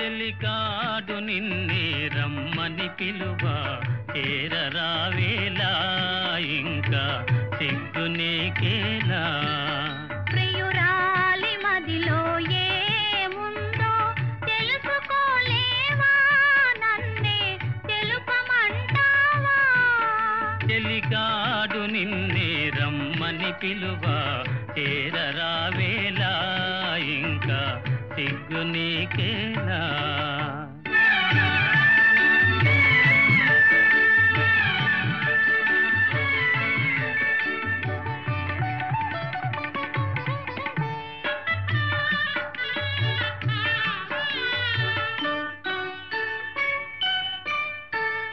చెలికాడు నిన్నే రమ్మని పిలువా. చేరరావేలా ఇంకా సిగ్గునేకేలా ప్రియురాలి మదిలో చెలికాడు నిన్నే రమ్మని పిలువా. చేరరావేలా ఇంకా సిగ్గు నీకేలా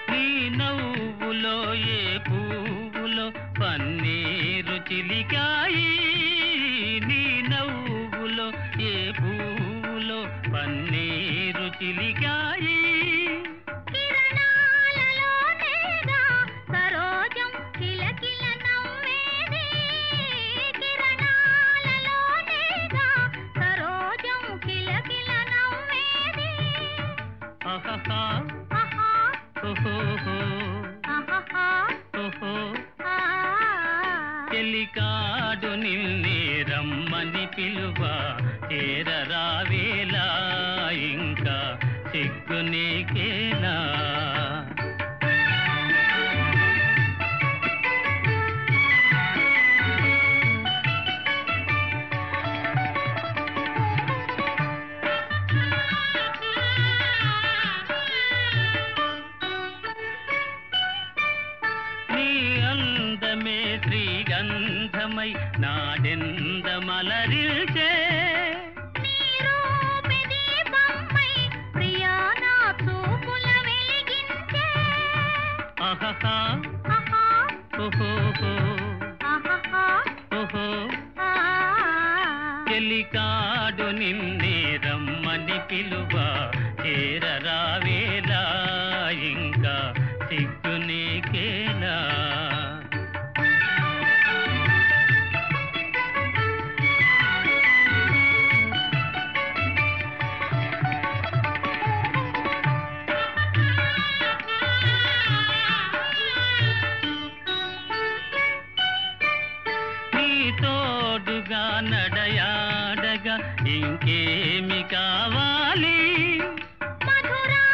నీ నవ్వులో ఏ పువ్వులో పన్నీరు చిలికాయి? ఆ. చెలికాడు నిన్నే రమ్మని పిలువ. చేరరావేలా ఇంకా సిగ్గు నీకేలా అందమే శ్రీగంధమై నాడెందమలరిల్చే నీ ఆహా. ఓహో. చెలికాడు నిన్నే రమ్మని పిలువ. చేరరావేలా తోడుగా నడయాడగా ఇంకేమి కావాలి? మధురానురాగాలే